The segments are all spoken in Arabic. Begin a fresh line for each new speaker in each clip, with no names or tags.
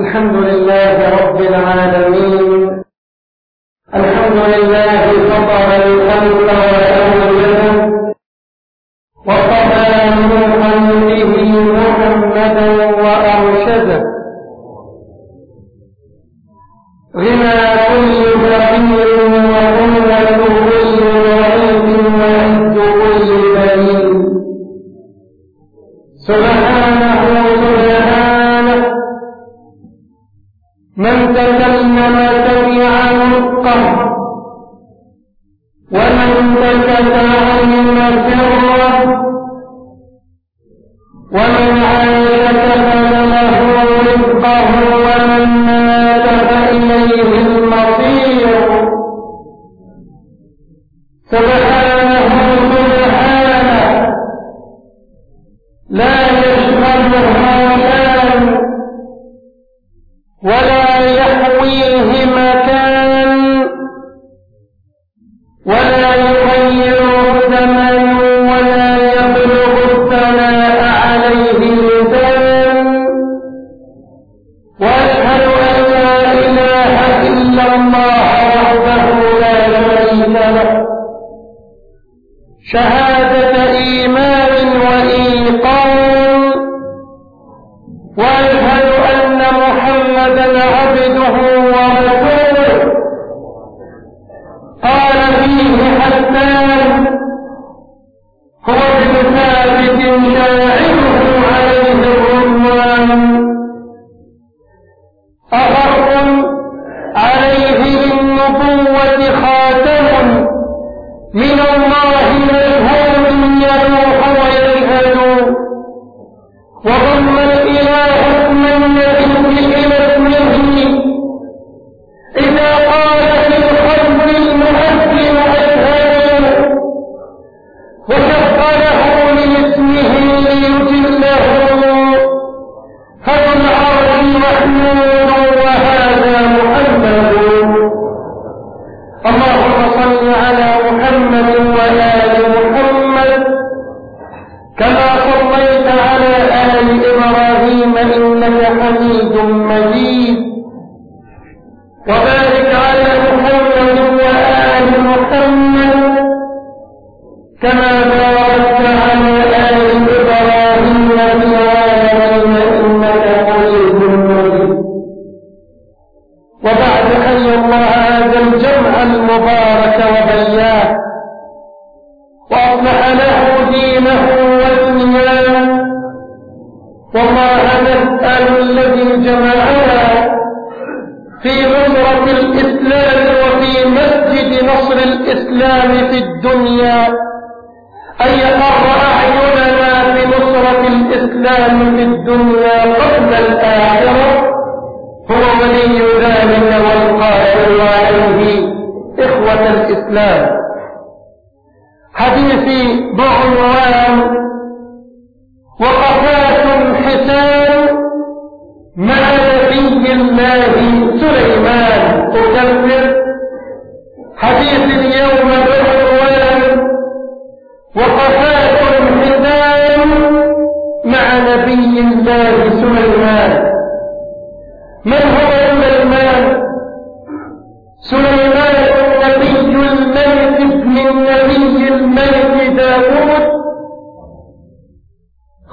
الحمد لله رب العالمين. الحمد لله فطر الخلق وأولهم وقضى نوحا به محمدا وأرشده. غنى كل فقير وقوة كل وعيد وعز كل بليل سبحان من تكلم سمع نطقه ومن سكت علم سره ومن عاش له رزقه ومن مات فإليه المصير. سبحانه सह كما ما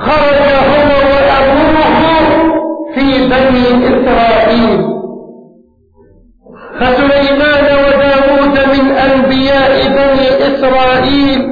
خرج هو وأبوه في بني إسرائيل. فسليمان وداود من أنبياء بني إسرائيل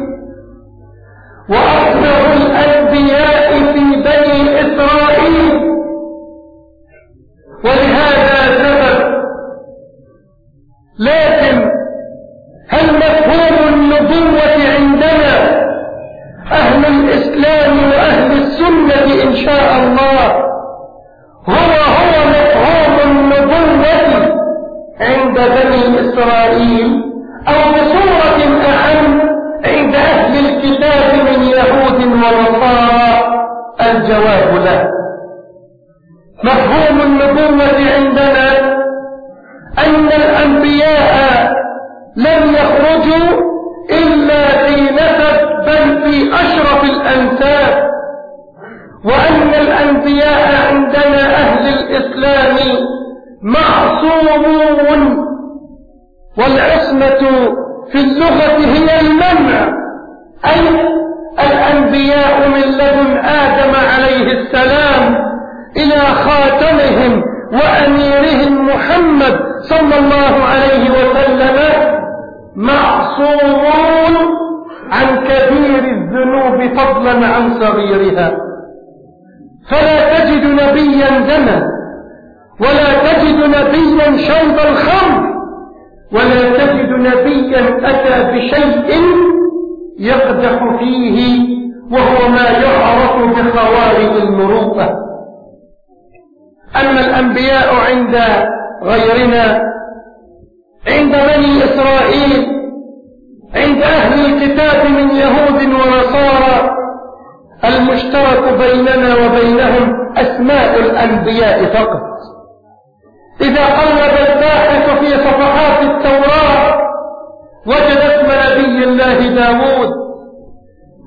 خاتمهم وأميرهم محمد صلى الله عليه وسلم معصومون عن كبير الذنوب فضلا عن صغيرها. فلا تجد نبيا زنى ولا تجد نبيا شرب الخمر ولا تجد نبيا أتى بشيء يقدح فيه وهو ما يعرف بخوارج المروءة. أما الأنبياء عند غيرنا عند بني إسرائيل عند أهل الكتاب من يهود ونصارى المشترك بيننا وبينهم أسماء الأنبياء فقط. إذا قلب الباحث في صفحات التوراة وجد اسم نبي الله داود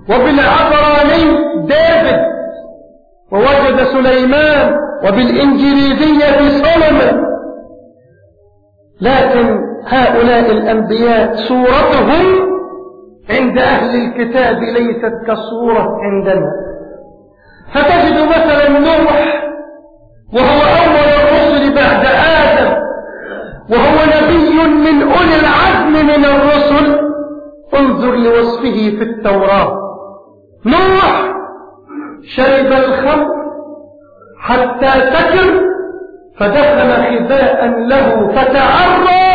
وبالعبراني ديفيد ووجد سليمان وبالإنجليزية سولومون لكن هؤلاء الأنبياء صورتهم عند أهل الكتاب ليست كالصورة عندنا. فتجد مثلا نوح وهو أول الرسل بعد آدم وهو نبي من أولي العزم من الرسل. انظر لوصفه في التوراة. نوح شرب الخمر حتى سكر فدخل خباء له فتعرى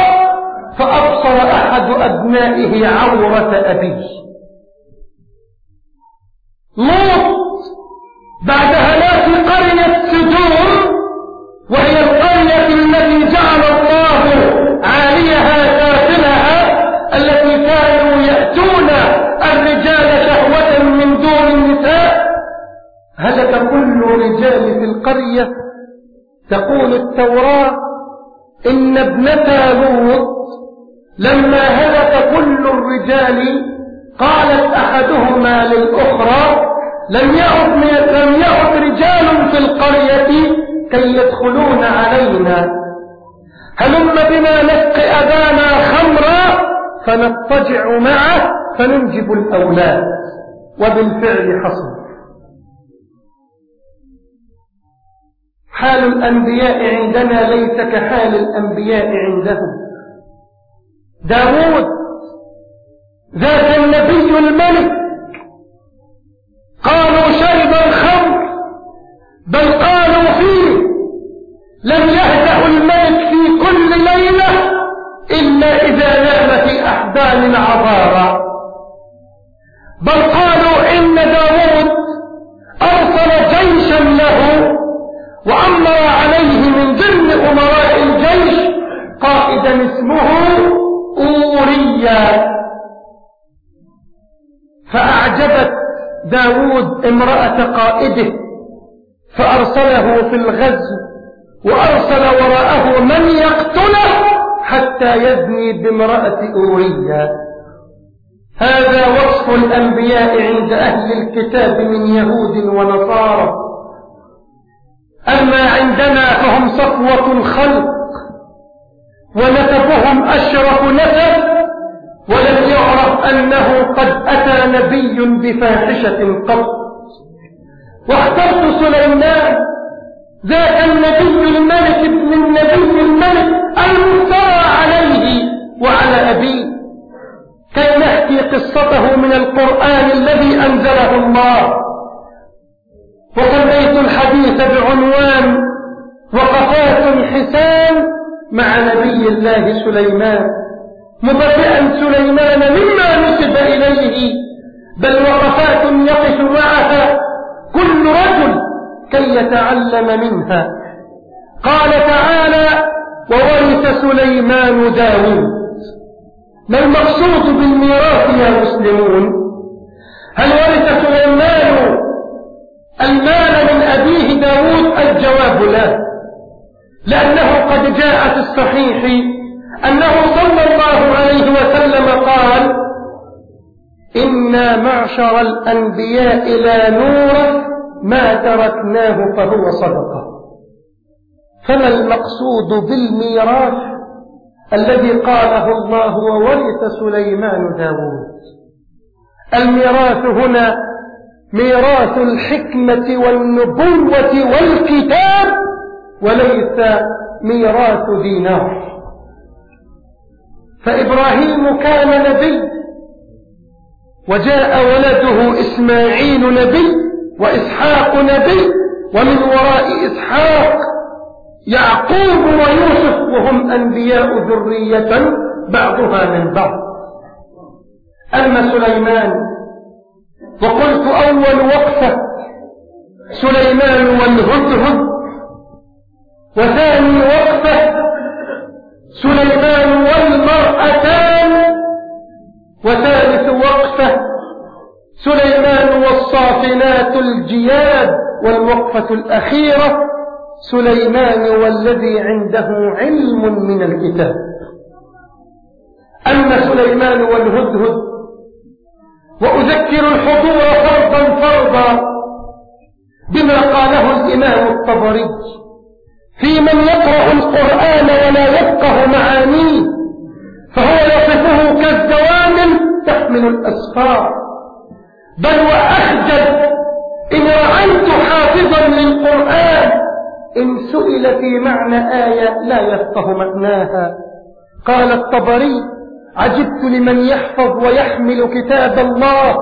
فأبصر أحد أبنائه عورة أبيه. لوط بعد هلاك قرية كل رجال في القرية تقول التوراة إن ابنتا لوط لما هلك كل الرجال قالت أحدهما للأخرى لم يعد, لم يعد رجال في القرية كي يدخلون علينا. هلم بنا نسقي أبانا خمرا فنضطجع معه فننجب الأولاد. وبالفعل حصل. حال الأنبياء عندنا ليس كحال الأنبياء عندهم. داود ذاك النبي الملك قائده فأرسله في الغزو وأرسل وراءه من يقتله حتى يزني بامرأة أوريا هذا وصف الأنبياء عند أهل الكتاب من يهود ونصارى. أما عندنا فهم صفوة الخلق ونسبهم أشرف نسب ولم يعرف أنه قد أتى نبي بفاحشة قط. واخترت سليمان ذاك النبي الملك ابن النبي الملك المفترى عليه وعلى أبيه كي نحكي قصته من القرآن الذي أنزله الله. وسميت الحديث بعنوان وقفات حسان مع نبي الله سليمان. مبرئا سليمان مما نسب إليه بل وقفات يقف معها كل رجل كي يتعلم منها. قال تعالى وورث سليمان داود. ما المقصود بالميراث يا مسلمون؟ هل ورث سليمان المال من أبيه داود؟ الجواب لا. لأنه قد جاء في الصحيح أنه صلى الله عليه وسلم قال إنا معشر الأنبياء لا نورث ما تركناه فهو صدقة. فما المقصود بالميراث الذي قاله الله وورث سليمان داود الميراث هنا ميراث الحكمة والنبوة والكتاب وليس ميراث دينار. فإبراهيم كان نبي وجاء ولده إسماعيل نبي وإسحاق نبي ومن وراء إسحاق يعقوب ويوسف وهم أنبياء ذرية بعضها من بعض. أما سليمان وقلت أول وقفة سليمان والهدهد وثاني وقفة سليمان والمرأتان وثالث وقفة سليمان والصافنات الجياد والوقفة الأخيرة سليمان والذي عنده علم من الكتاب. أما سليمان والهدهد وأذكر الحضور فرضا فرضا بما قاله الإمام الطبري في من يقرأ القرآن ولا يفقه معانيه فهو يصفه كالزوامل تحمل الأسفار. بل وأخجل إن رأيت حافظا للقرآن إن سئل في معنى آية لا يفقه معناها. قال الطبري عجبت لمن يحفظ ويحمل كتاب الله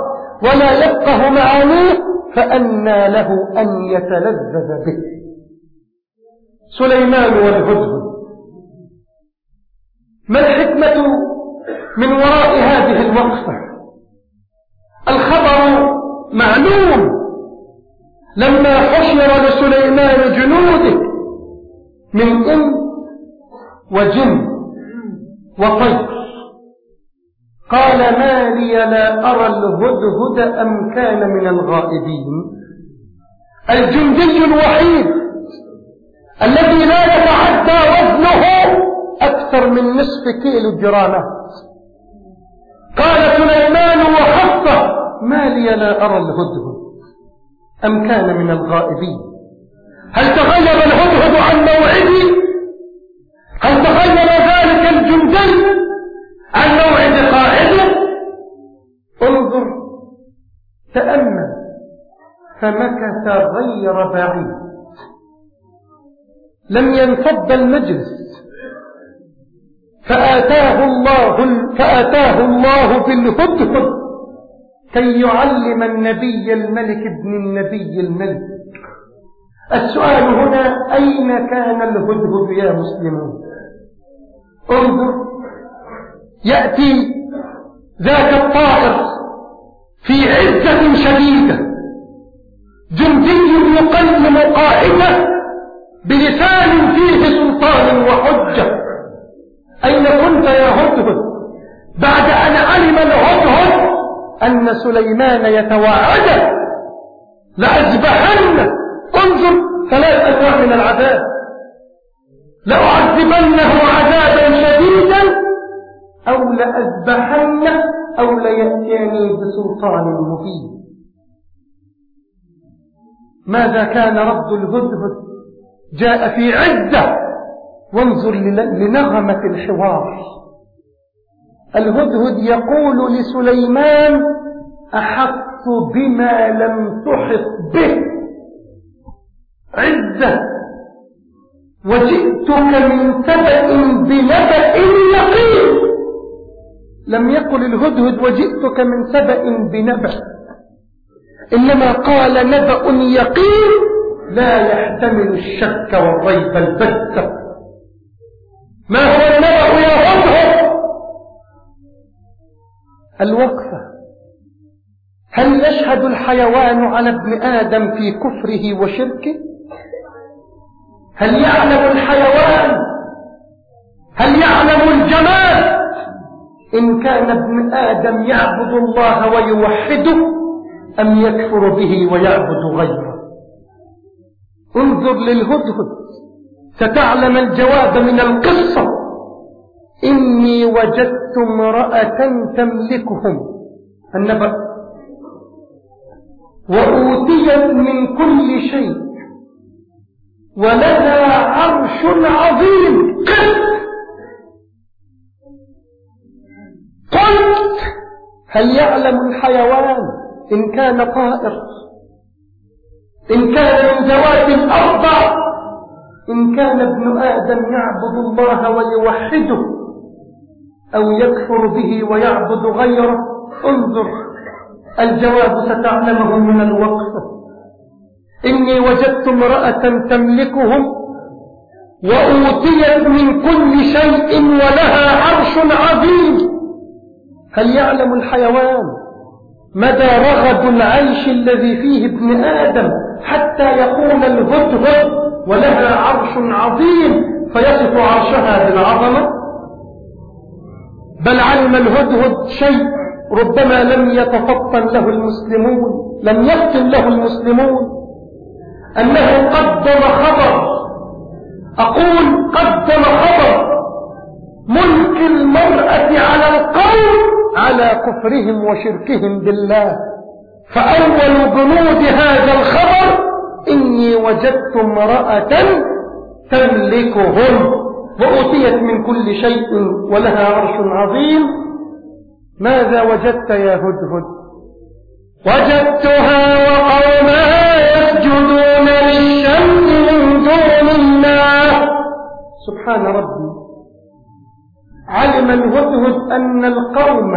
ولا يفقه معانيه فأنى له أن يتلذذ به. سليمان والهدهد ما الحكمة من وراء هذه الوقفة معلوم. لما حشر لسليمان جنوده من إن وجن وطير قال ما لي لا أرى الهدهد أم كان من الغائبين. الجندي الوحيد الذي لا يتعدى وزنه أكثر من نصف كيلو جرامات قال سليمان وحفصة ما لي لا أرى الهدهد. أم كان من الغائبين. هل تغير الهدهد عن موعدي؟ هل تغير ذلك الجندي عن موعد قائده انظر تأمل فمكث غير بعيد. لم ينفض المجلس. فآتاه الله فآتاه الله بالهدهد. كي يعلم النبي الملك ابن النبي الملك. السؤال هنا أين كان الهدهد يا مسلمون؟ انظر يأتي ذاك الطائر في عزة شديدة جندي يقلم قائده بلسان فيه سلطان وحجة. أين كنت يا هدهد؟ بعد أن علم الهدهد أن سليمان يتوعده لأذبحن. انظر ثلاث أنواع من العذاب. لأعذبنه عذابا شديدا أو لأذبحن أو ليأتيني بسلطان مبين. ماذا كان رد الهدهد؟ جاء في عزة. وانظر لنغمة الحوار. الهدهد يقول لسليمان أحط بما لم تحط به. عزة. وجئتك من سبأ بنبأ يقين. لم يقل الهدهد وجئتك من سبأ بنبأ. إنما قال نبأ يقين لا يحتمل الشك والريب البتة. ما هو النبأ يا الوقفة. هل يشهد الحيوان على ابن آدم في كفره وشركه؟ هل يعلم الحيوان؟ هل يعلم الجمال؟ إن كان ابن آدم يعبد الله ويوحده أم يكفر به ويعبد غيره؟ انظر للهدهد. ستعلم الجواب من القصة. إني وجدت امرأة تملكهم. النبأ وأوتيت من كل شيء. ولها عرش عظيم. قلت قلت هل يعلم الحيوان إن كان طائر؟ إن كان من ذوات الأرض؟ إن كان ابن آدم يعبد الله ويوحده؟ أو يكفر به ويعبد غيره. انظر الجواب ستعلمه من الوقفة إني وجدت امرأة تملكهم وأوتيت من كل شيء ولها عرش عظيم. هل يعلم الحيوان مدى رغد العيش الذي فيه ابن آدم حتى يقول الهدهد ولها عرش عظيم. فيصف عرشها بالعظمة بل علم الهدهد شيء ربما لم يتفطن له المسلمون لم يفطن له المسلمون. أنه قدم خبر. أقول قدم خبر. ملك المرأة على القوم على كفرهم وشركهم بالله. فأول بنود هذا الخبر إني وجدت امرأة تملكهم. وأوتيت من كل شيء ولها عرش عظيم. ماذا وجدت يا هدهد؟ وجدتها وقومها يسجدون للشمس من دون الله. سبحان ربي. علم الهدهد أن القوم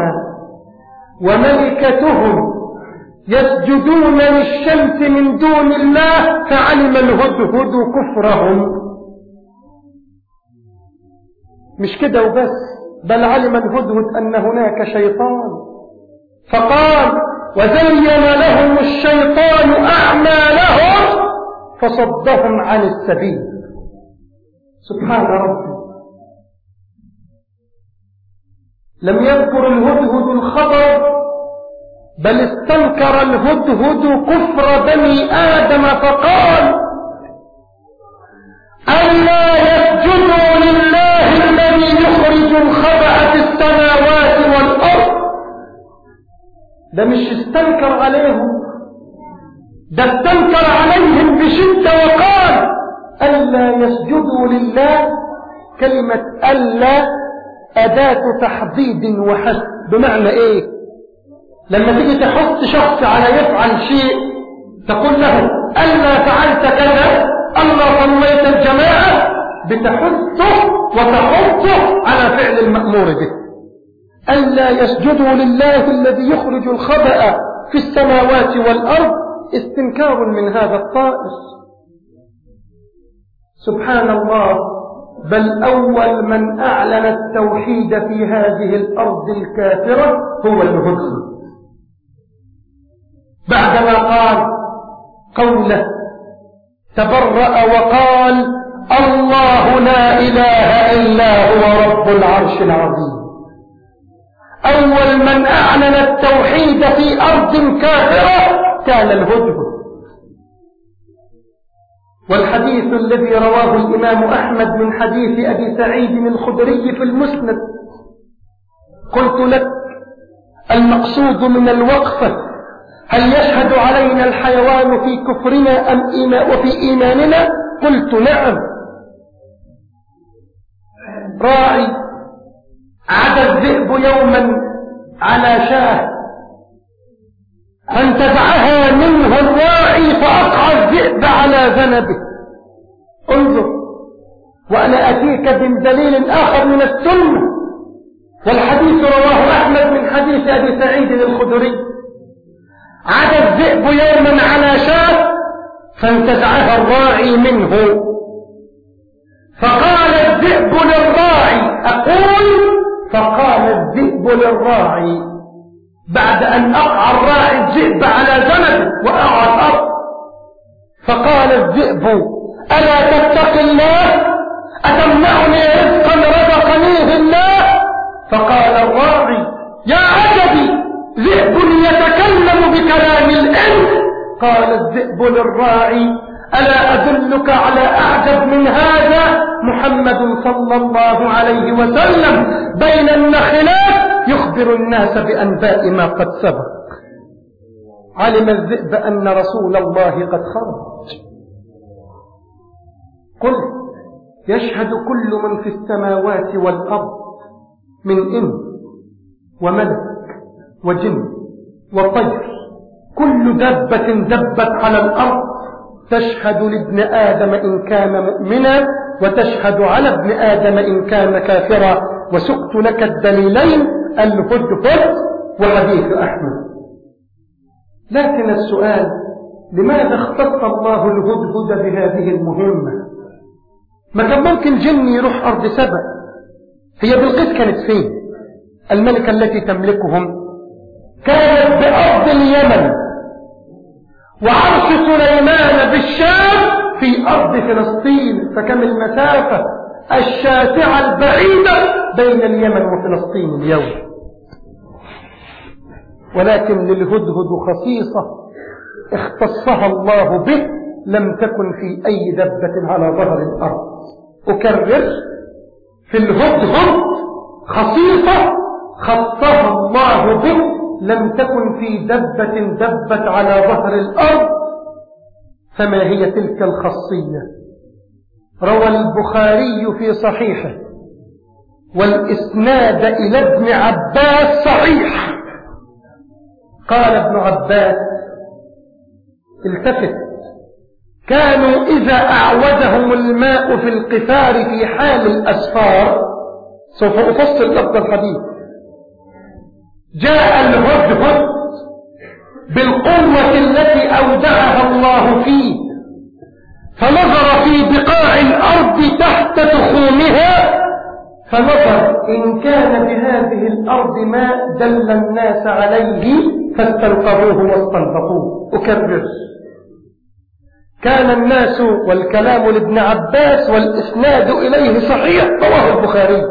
وملكتهم يسجدون للشمس من دون الله فعلم الهدهد كفرهم. مش كده وبس بل علم الهدهد أن هناك شيطان. فقال وزين لهم الشيطان أعمالهم فصدهم عن السبيل. سبحان ربي. لم يذكر الهدهد الخبر بل استنكر الهدهد كفر بني آدم فقال ألا يسجدوا لله الذي يخرج الخبأ في السماوات والأرض. ده مش استنكر عليهم ده استنكر عليهم بشدة وقال ألا يسجدوا لله كلمة ألا أداة تحضيض وحث بمعنى إيه؟ لما تيجي تحط شخص على يفعل شيء تقول له ألا فعلت كذا ألا صليت الجماعة بتحثه وتحثه على فعل المأمور به. ألا يسجدوا لله الذي يخرج الخبأ في السماوات والأرض استنكار من هذا الطائف سبحان الله بل أول من أعلن التوحيد في هذه الأرض الكافرة هو الهدهد بعدما قال قوله تبرأ وقال الله لا إله إلا هو رب العرش العظيم. أول من أعلن التوحيد في أرض كافرة كان الهدهد. والحديث الذي رواه الإمام أحمد من حديث أبي سعيد الخدري في المسند. قلت لك المقصود من الوقفة هل يشهد علينا الحيوان في كفرنا أم إيما وفي إيماننا؟ قلت نعم. راعي عدا الذئب يوما على شاه. فانتزعها منه الراعي فأقع الذئب على ذنبه. انظر وأنا أتيك بدليل آخر من السنة. والحديث رواه أحمد من حديث أبي سعيد الخدري. عاد الذئب يوما على شاة فانتزعها الراعي منه. فقال الذئب للراعي أقول؟ فقال الذئب للراعي بعد أن أقع الراعي الذئب على ذنبه وأقع الأرض. فقال الذئب ألا تتق الله؟ أتمنعني رزقا رزقنيه الله فقال الراعي يا عجبي ذئب يتكلم قال الذئب للراعي ألا أدلك على أعجب من هذا محمد صلى الله عليه وسلم؟ بين النخلات يخبر الناس بأنباء ما قد سبق. علم الذئب أن رسول الله قد خرج. قل يشهد كل من في السماوات والأرض من إن وملك وجن وطير. كل دبة دبت على الأرض تشهد لابن آدم إن كان مؤمنا وتشهد على ابن آدم إن كان كافرا وسقت لك الدليلين الهدهد وحديث أحمد. لكن السؤال لماذا اختص الله الهدهد بهذه المهمة؟ ما كان ممكن جن يروح أرض سبأ؟ هي بالقيس كانت فين؟ الملكة التي تملكهم. كانت بأرض اليمن. وعرش سليمان بالشام في أرض فلسطين فكم المسافة؟ الشاسعة البعيدة بين اليمن وفلسطين اليوم. ولكن للهدهد خصيصة اختصها الله به لم تكن في أي دبة على ظهر الأرض. أكرر في الهدهد خصيصة خصها الله به لم تكن في دبة دبت على ظهر الأرض فما هي تلك الخاصية؟ روى البخاري في صحيحه والإسناد إلى ابن عباس صحيح. قال ابن عباس التفت. كانوا إذا أعودهم الماء في القفار في حال الأسفار سوف أفصل لفظ الحديث. جاء الهدهد بالقوة التي أودعها الله فيه فنظر في بقاع الأرض تحت تخومها فنظر إن كان بهذه الأرض ماء دل الناس عليه فاستنقذوه واستنطقوه أكرر. كان الناس والكلام لابن عباس والإسناد إليه صحيح رواه البخاري.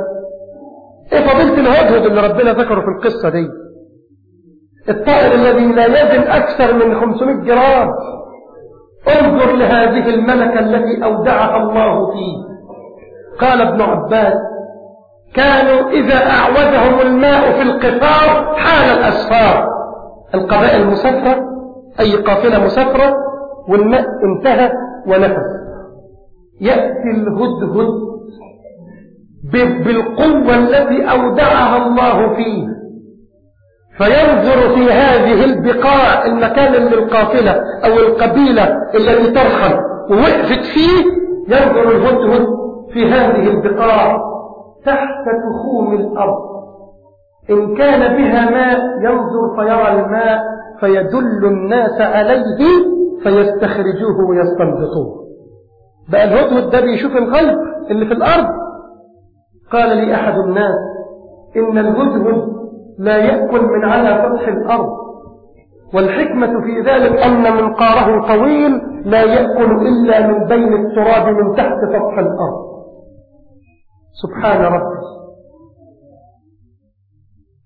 إيه فضيلة الهدهد اللي ربنا ذكره في القصة دي؟ الطائر الذي لا يزن أكثر من 500 جرام. انظر لهذه الملكة التي أودعها الله فيه. قال ابن عباس كانوا إذا أعوزهم الماء في القفار حال الأسفار. القبائل المسافرة أي قافلة مسافرة والماء انتهى ونفذ يأتي الهدهد بالقوة التي أودعها الله فيه. فينظر في هذه البقاع المكان اللي القافلة أو القبيلة التي ترحل ووقفت فيه ينظر الهدهد في هذه البقاع تحت تخوم الأرض. إن كان بها ماء ينظر فيرى الماء فيدل الناس عليه فيستخرجوه ويستنبطوه. بقى الهدهد ده بيشوف الغيب اللي في الأرض قال لي أحد الناس إن الهدهد لا يأكل من على سطح الأرض والحكمة في ذلك أن منقاره طويل لا يأكل إلا من بين التراب من تحت سطح الأرض. سبحان ربي.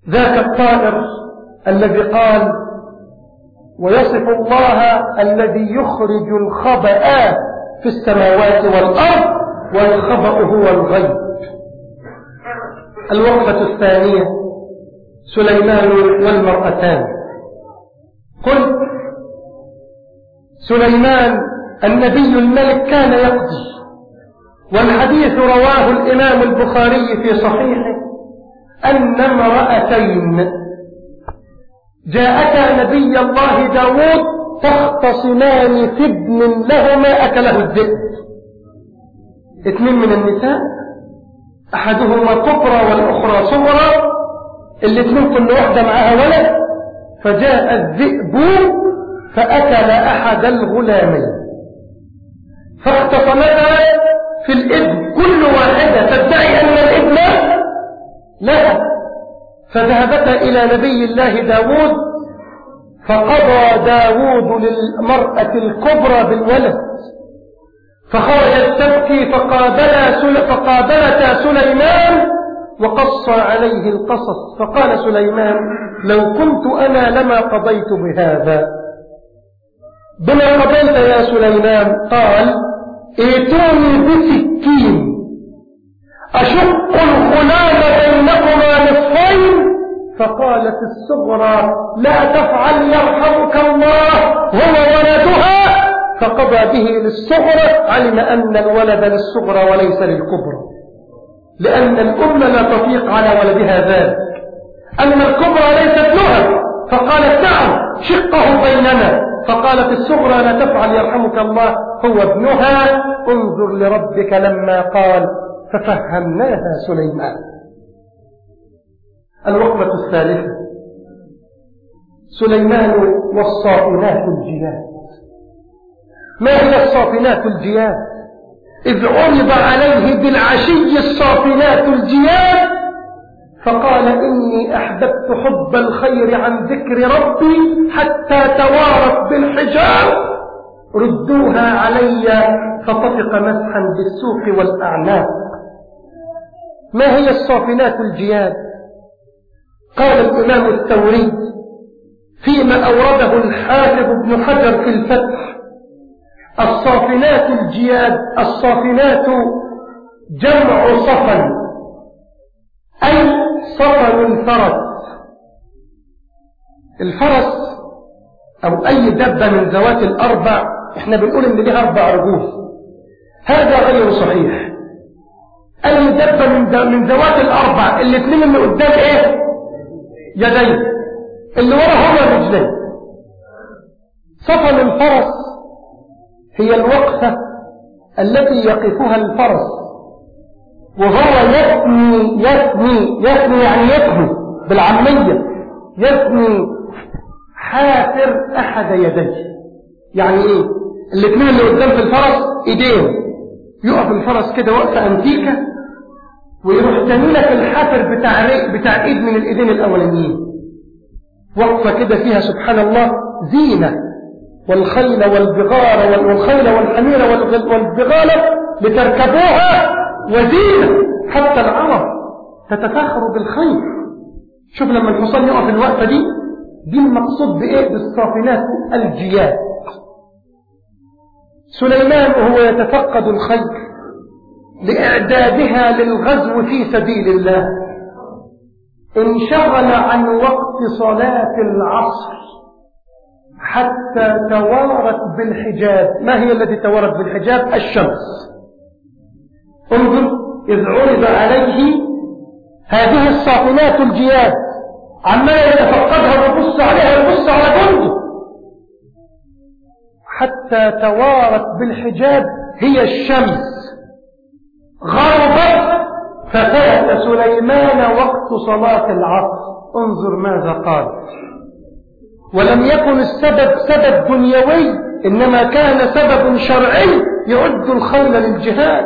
ذاك الطائر الذي قال ويصف الله الذي يخرج الخبأ في السماوات والأرض والخبأ هو الغيب. الوقفة الثانية سليمان والمرأتان. قل سليمان النبي الملك كان يقضي والحديث رواه الإمام البخاري في صحيحه أن امرأتين جاءتا نبي الله داود تختصمان في ابن لهما أكله الذئب. اثنين من النساء؟ أحدهما كبرى والأخرى صغرى الاثنين كل واحدة معها ولد فجاء الذئب فأكل أحد الغلامين فاختصمتا في الإبن كل واحدة. تدعي أن الإبن لها. فذهبتا إلى نبي الله داود فقضى داود للمرأة الكبرى بالولد. فخرجت تبكي فقابلتا فقابلتا سليمان وقص عليه القصص. فقال سليمان لو كنت أنا لما قضيت بهذا. بما قضيت يا سليمان؟ قال ائتوني بسكين. أشق الغلام بينكما نصفين؟ فقالت الصغرى لا تفعل يرحمك. فقضى به للصغرى علم أن الولد للصغرى وليس للكبرى. لأن الأم لا تطيق على ولدها ذلك. أما الكبرى ليست لها فقالت نعم شقه بيننا. فقالت الصغرى لا تفعل يرحمك الله هو ابنها انظر لربك لما قال ففهمناها سليمان. الوقفة الثالثة سليمان والصافنات الجياد ما هي الصافنات الجياد؟ إذ عرض عليه بالعشي الصافنات الجياد فقال إني أحببت حب الخير عن ذكر ربي حتى توارت بالحجاب ردوها علي فطفق مسحا بالسوق والأعناق. ما هي الصافنات الجياد؟ قال الإمام الثوري فيما أورده الحافظ ابن حجر في الفتح الصافنات الجياد الصافنات جمع صفن. أي صفن الفرس. الفرس أو أي دبة من ذوات الأربع إحنا بنقول إن ليها أربع رجول هذا غير صحيح. أي دبة من من ذوات الأربع الاثنين اللي قدام إيه؟ يدين. اللي ورا هما رجلين. صفن الفرس هي الوقفة التي يقفها الفرس. وهو يثني يثني يثني يعني يثني بالعامية. يثني حافر أحد يديه. يعني إيه؟ الاثنين اللي قدام في الفرس إيدين يقف الفرس كده وقفة أنتيكة ويروح لك الحافر بتاع بتاع إيد من الإيدين الأولانيين. وقفة كده فيها سبحان الله زينة. والخيل والبغال والخيل والحمير والبغال لتركبوها وزينة. حتى العرب تتفاخر بالخير شوف لما الحصان يقف الوقفة دي دي المقصود بإيه؟ بالصافنات الجياد. سليمان وهو يتفقد الخير لإعدادها للغزو في سبيل الله. انشغل عن وقت صلاة العصر. حتى توارت بالحجاب. ما هي التي توارت بالحجاب؟ الشمس. انظر إذ عرض عليه هذه الصافنات الجياد. عمال يتفقدها ويبص عليها ويبص على جنده حتى توارت بالحجاب هي الشمس. غربت ففات سليمان وقت صلاة العصر. انظر ماذا قال. ولم يكن السبب سبب دنيوي إنما كان سبب شرعي يعد الخيل للجهاد.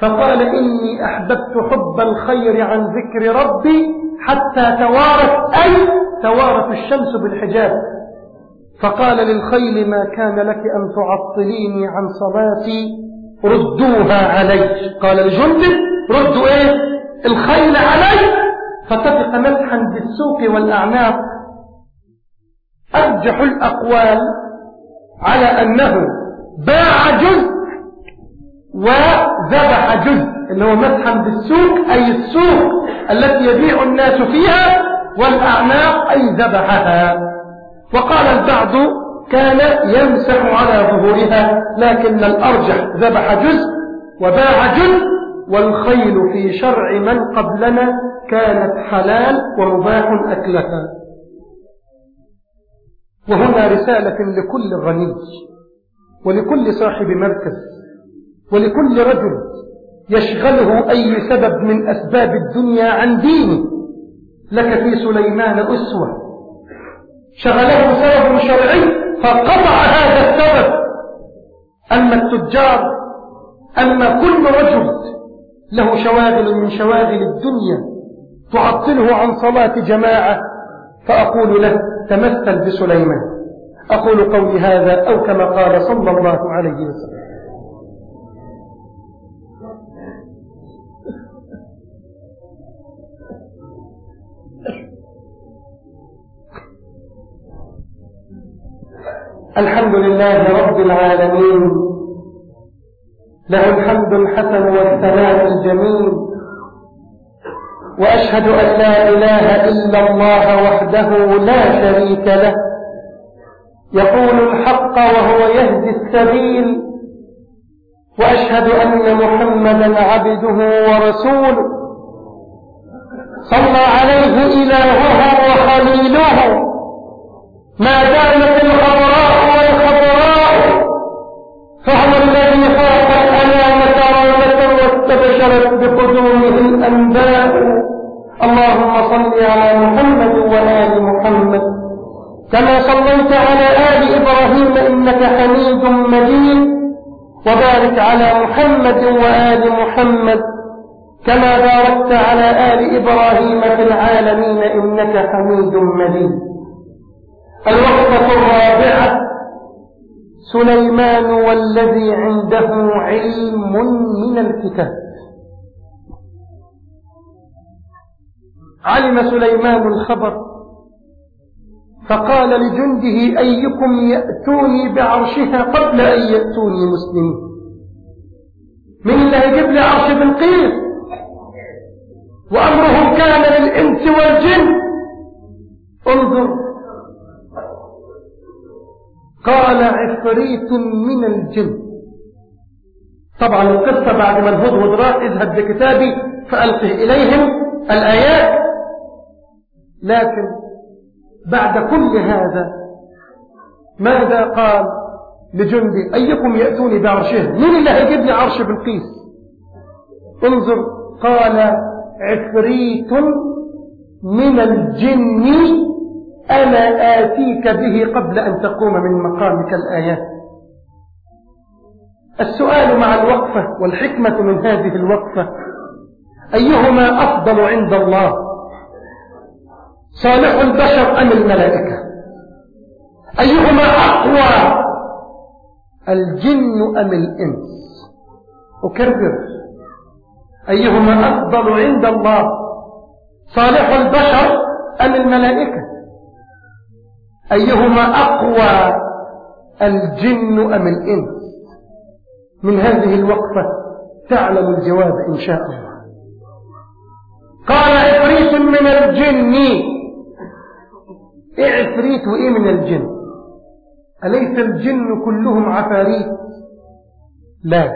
فقال إني أحببت حب الخير عن ذكر ربي حتى توارت أي توارت الشمس بالحجاب. فقال للخيل ما كان لك أن تعطليني عن صلاتي؟ ردوها علي. قال لجند ردوا إيه؟ الخيل علي. فتفق مسحا بالسوق والأعناق. أرجح الأقوال على أنه باع جزء وذبح جزء اللي هو مسحا بالسوق أي السوق التي يبيع الناس فيها والأعناق أي ذبحها. وقال البعض كان يمسح على ظهورها لكن الأرجح ذبح جزء وباع جزء والخيل في شرع من قبلنا كانت حلال ومباح أكلها. وهنا رسالة لكل غني ولكل صاحب مركز ولكل رجل يشغله أي سبب من أسباب الدنيا عن دينه. لك في سليمان أسوة. شغله سبب شرعي فقطع هذا السبب. أما التجار أما كل رجل له شواغل من شواغل الدنيا تعطله عن صلاة جماعة فأقول له تمثل بسليمان. أقول قولي هذا أو كما قال صلى الله عليه وسلم. الحمد لله رب العالمين. له الحمد الحسن والثناء الجميل. وأشهد أن لا إله إلا الله وحده لا شريك له. يقول الحق وهو يهدي السبيل. وأشهد أن محمدا عبده ورسوله. صلى عليه إلهه وخليله على محمد وآل محمد كما باركت على آل إبراهيم في العالمين إنك حميد مجيد. الوقفة الرابعة سليمان والذي عنده علم من الكتاب. علم سليمان الخبر فقال لجنده أيكم يأتوني بعرشها قبل أن يأتوني مسلمين؟ من اللي هيجيب لي عرش بالقيس وأمرهم كان للإنس والجن. انظر. قال عفريت من الجن. طبعا القصة بعد ما الهدهد راح اذهب بكتابي فألقه إليهم الآيات. لكن بعد كل هذا ماذا قال؟ لجندي. أيكم يأتوني بعرشه؟ من اللي هيجيب لي عرش بالقيس انظر قال عفريت من الجن أنا آتيك به قبل أن تقوم من مقامك الآيات السؤال مع الوقفة والحكمة من هذه الوقفة. أيهما أفضل عند الله؟ صالح البشر أم الملائكة؟ أيهما أقوى؟ الجن أم الإنس؟ أكرر. أيهما أفضل عند الله؟ صالح البشر أم الملائكة؟ أيهما أقوى الجن أم الإنس؟ من هذه الوقفة تعلم الجواب إن شاء الله. قال عفريت من الجن. عفريت وإيه من الجن؟ أليس الجن كلهم عفاريت؟ لا.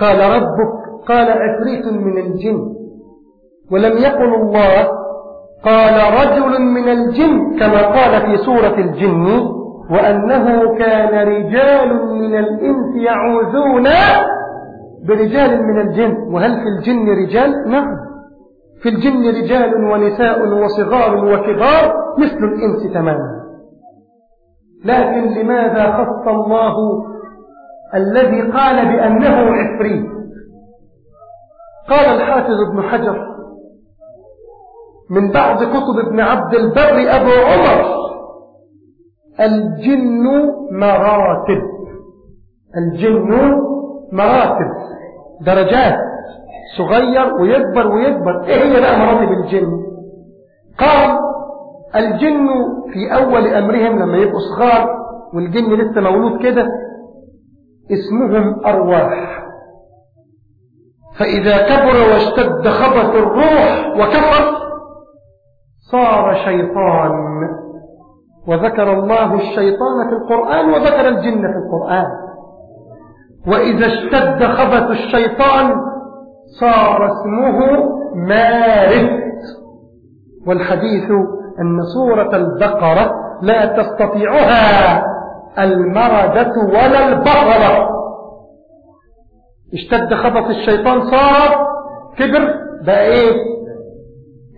قال ربك قال عفريت من الجن. ولم يقل الله قال رجل من الجن كما قال في سورة الجن وأنه كان رجال من الإنس يعوذون برجال من الجن. وهل في الجن رجال؟ نعم. في الجن رجال ونساء وصغار وكبار مثل الإنس تماما. لكن لماذا خص الله الذي قال بأنه عفريت قال الحافظ ابن حجر من بعض كتب ابن عبد البر أبو عمر الجن مراتب الجن مراتب درجات صغير ويكبر ويكبر إيه هي بقى مراتب الجن؟ قال الجن في أول أمرهم لما يبقوا صغار والجن لسه مولود كده اسمهم أرواح. فإذا كبر واشتد خبث الروح وكفر صار شيطان. وذكر الله الشيطان في القرآن وذكر الجن في القرآن. وإذا اشتد خبث الشيطان صار اسمه مارد والحديث أن سورة البقرة لا تستطيعها المردة ولا البقرة. اشتد خبث الشيطان صار كبر بقى إيه؟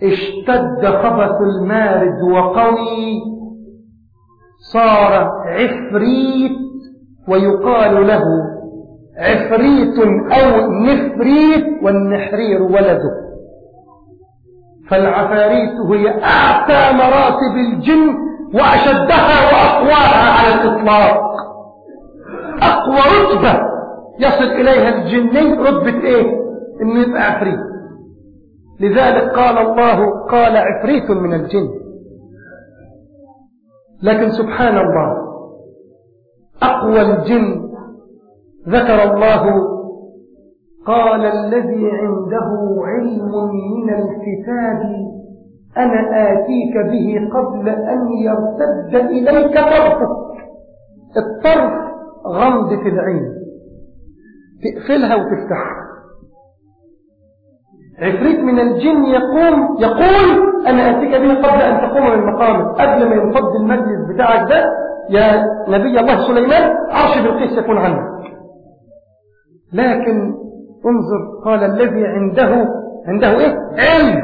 اشتد خبث المارد وقوي صار عفريت ويقال له عفريت أو نفريت والنحرير ولده. فالعفاريت هي أعتى مراتب الجن وأشدها وأقواها على الإطلاق. أقوى رتبة يصل إليها الجني رتبة إيه؟ إنه يبقى عفريت. لذلك قال الله قال عفريت من الجن. لكن سبحان الله أقوى الجن ذكر الله قال الذي عنده علم من الكتاب أنا آتيك به قبل أن يرتد إليك طرفك. الطرف غمضة العين. تقفلها وتفتحها عفريت من الجن يقوم يقول أنا أتيك به قبل أن تقوم من مقامك. قبل ما ينفض المجلس بتاعك ده يا نبي الله سليمان عرش بالقيس يكون عنك. لكن انظر قال الذي عنده عنده إيه؟ علم.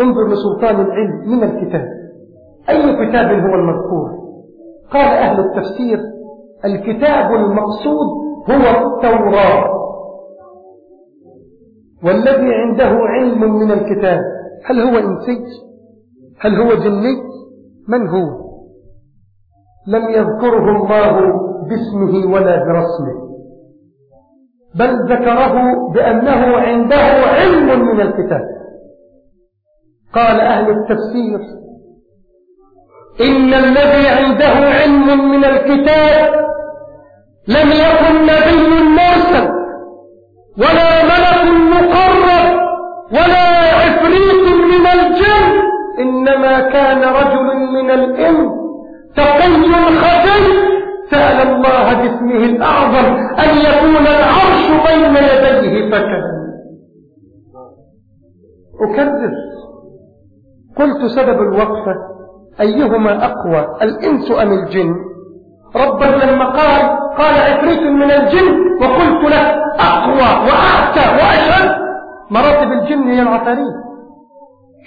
انظر لسلطان العلم من الكتاب. أي كتاب هو المذكور؟ قال أهل التفسير الكتاب المقصود هو التوراة. والذي عنده علم من الكتاب هل هو إنسي؟ هل هو جني؟ من هو؟ لم يذكره الله باسمه ولا برسمه. بل ذكره بأنه عنده علم من الكتاب. قال أهل التفسير إن الذي عنده علم من الكتاب لم يكن نبي مرسل ولا ملك مقرب ولا عفريت من الجن إنما كان رجل من الإنس تقي خفي سأل الله باسمه الأعظم أن يكون العرش بين يديه فكان أكرر قلت سبب الوقفة أيهما أقوى الإنس أم الجن؟ ربا لما قال قال عفريت من الجن وقلت له أقوى وأعتى وأشد. مراتب الجن هي العفاريت.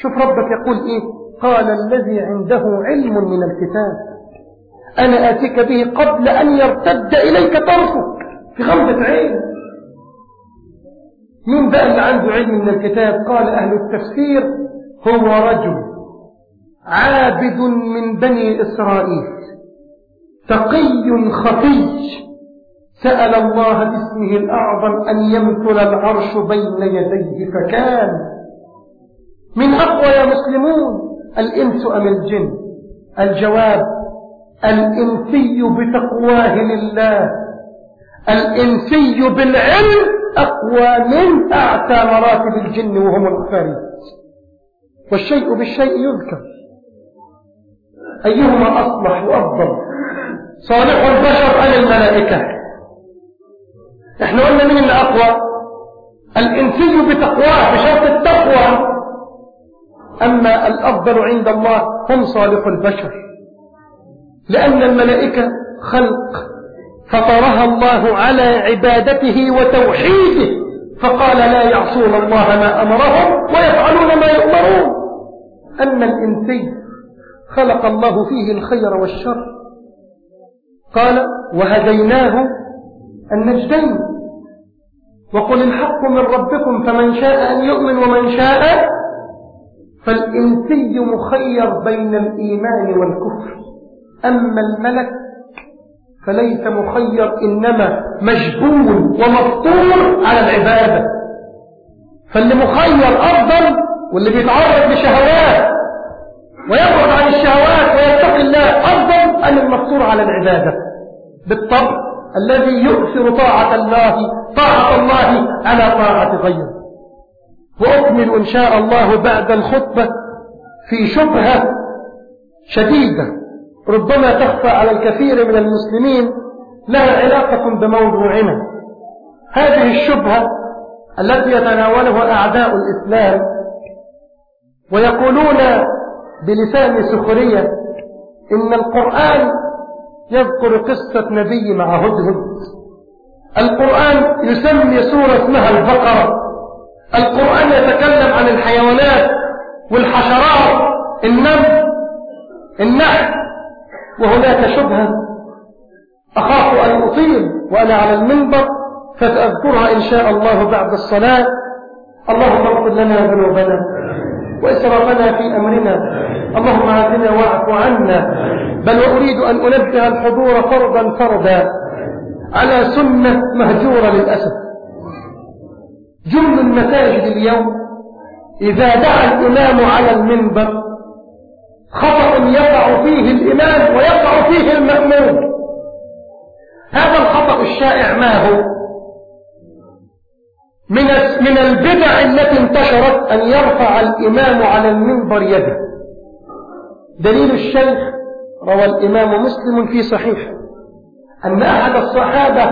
شوف ربك يقول إيه؟ قال الذي عنده علم من الكتاب. أنا آتيك به قبل أن يرتد إليك طرفك. في غمضة عين. مين بقى اللي عنده علم من الكتاب؟ قال أهل التفسير هو رجل عابد من بني إسرائيل. تقي خفي. سأل الله باسمه الأعظم أن يمثل العرش بين يديه فكان. من أقوى يا مسلمون الإنس أم الجن؟ الجواب الإنسي بتقواه لله. الإنسي بالعلم أقوى من أعتى مراتب الجن وهم الخارج والشيء بالشيء يذكر. أيهما أصلح وأفضل؟ صالح البشر أم الملائكة؟ إحنا قلنا مين اللي أقوى الإنسي بتقواه بشرط التقوى. أما الأفضل عند الله هم صالح البشر. لأن الملائكة خلق فطرها الله على عبادته وتوحيده فقال لا يعصون الله ما أمرهم ويفعلون ما يؤمرون. أما الإنسي خلق الله فيه الخير والشر. قال وهديناه النجدين. وقل الحق من ربكم فمن شاء أن يؤمن ومن شاء فالإنسي مخير بين الإيمان والكفر. أما الملك فليس مخير إنما مجبول ومفطور على العبادة. فاللي مخير أفضل واللي بيتعرض لشهوات ويبعد عن الشهوات ويتقي الله أفضل أم المفطور على العبادة. بالطبع الذي يؤثر طاعة الله طاعة الله على طاعة غيره. وأكمل إن شاء الله بعد الخطبة في شبهة شديدة. ربما تخفى على الكثير من المسلمين لها علاقة بموضوعنا. هذه الشبهة التي يتناولها أعداء الإسلام ويقولون بلسان سخرية إن القرآن يذكر قصة نبي مع هدهد. القرآن يسمي سورة اسمها البقرة. القرآن يتكلم عن الحيوانات والحشرات. النمل النحل وهناك شبهة. أخاف أن أطيل وأنا على المنبر فسأذكرها إن شاء الله بعد الصلاة. اللهم اغفر لنا ذنوبنا وإسرافنا في أمرنا. اللهم عافنا واعف عنا. بل وأريد أن أنبه الحضور فرضا فرضا على سنة مهجورة للأسف. جل المساجد اليوم إذا دعا الإمام على المنبر خطأ يقع فيه الإمام ويقع فيه المأمون. هذا الخطأ الشائع ما هو؟ من من البدع التي انتشرت أن يرفع الإمام على المنبر يده. دليل الشيخ روى الإمام مسلم في صحيح أن أحد الصحابة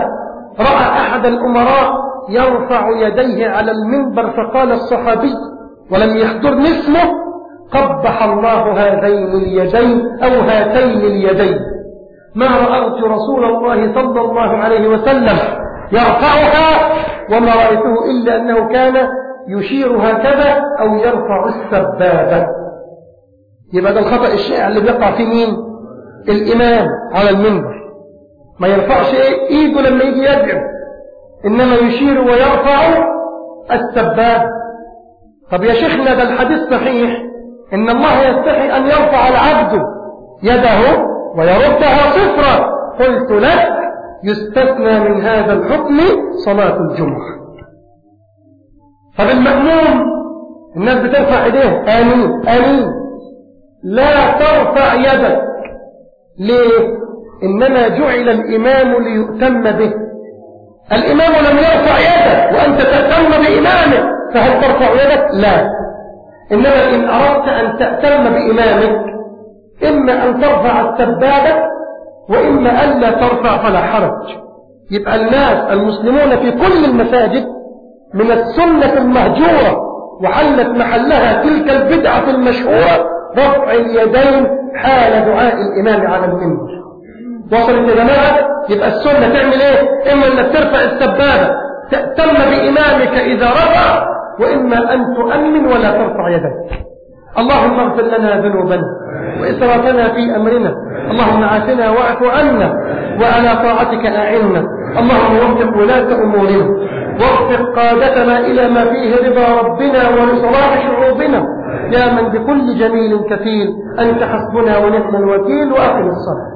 رأى أحد الأمراء يرفع يديه على المنبر فقال الصحابي ولم يخطرني اسمه؟ قبح الله هذين اليدين أو هاتين اليدين. ما رأيت رسول الله صلى الله عليه وسلم يرفعها وما رأيته إلا أنه كان يشير هكذا أو يرفع السبابة يبقى ده الخطأ الشائع اللي بيقع في مين؟ الإمام على المنبر. ما يرفعش إيه؟ إيده لما يجي يدعو إنما يشير ويرفع السباب. طب يا شيخنا ده الحديث صحيح. إن الله يستحي أن يرفع العبد يده ويردها صفرا. قلت لك يستثنى من هذا الحكم صلاة الجمعة. طب المأموم الناس بترفع ايديه آمين. آمين. لا ترفع يدك. ليه؟ إنما جعل الإمام ليؤتم به. الإمام لم يرفع يدك وأنت تأتم بإمامك فهل ترفع يدك؟ لا. إنما إن أردت أن تأتم بإمامك إما أن ترفع السبابة وإما ألا ترفع فلا حرج. يبقى الناس المسلمون في كل المساجد من السنة المهجورة وحلت محلها تلك البدعة المشهورة رفع اليدين حال دعاء الإمام على المنبر. وصلت يا جماعة؟ يبقى السنة تعمل إيه؟ إما أنك ترفع السبابة تأتم بإمامك إذا رفع وإما أن تؤمن ولا ترفع يدك. اللهم اغفر لنا ذنوبنا وإسرافنا في أمرنا. اللهم عافنا واعف عنا وعلى طاعتك أعنا. اللهم وفق ولاة أمورنا. ووفق قادتنا إلى ما فيه رضا ربنا ولصلاح شعوبنا. يا من بكل جميل كفيل أنت حسبنا ونعم الوكيل وأقم الصلاة.